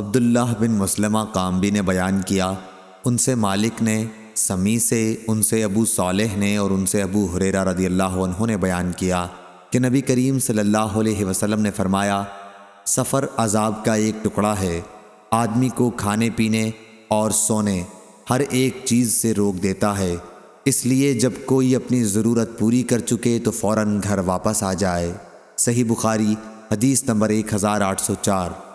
عبداللہ بن مسلمہ کامبی نے بیان کیا۔ ان سے مالک نے سمی سے ان سے ابو صالح نے اور ان سے ابو حریرہ رضی اللہ عنہ نے بیان کیا کہ نبی کریم صلی اللہ علیہ وسلم نے فرمایا، سفر عذاب کا ایک ٹکڑا ہے، آدمی کو کھانے پینے اور سونے ہر ایک چیز سے روک دیتا ہے۔ اس لیے جب کوئی اپنی ضرورت پوری کر چکے تو فوراً گھر واپس آ جائے۔ صحیح بخاری، حدیث نمبر ایک ہزار آٹھ سو چار۔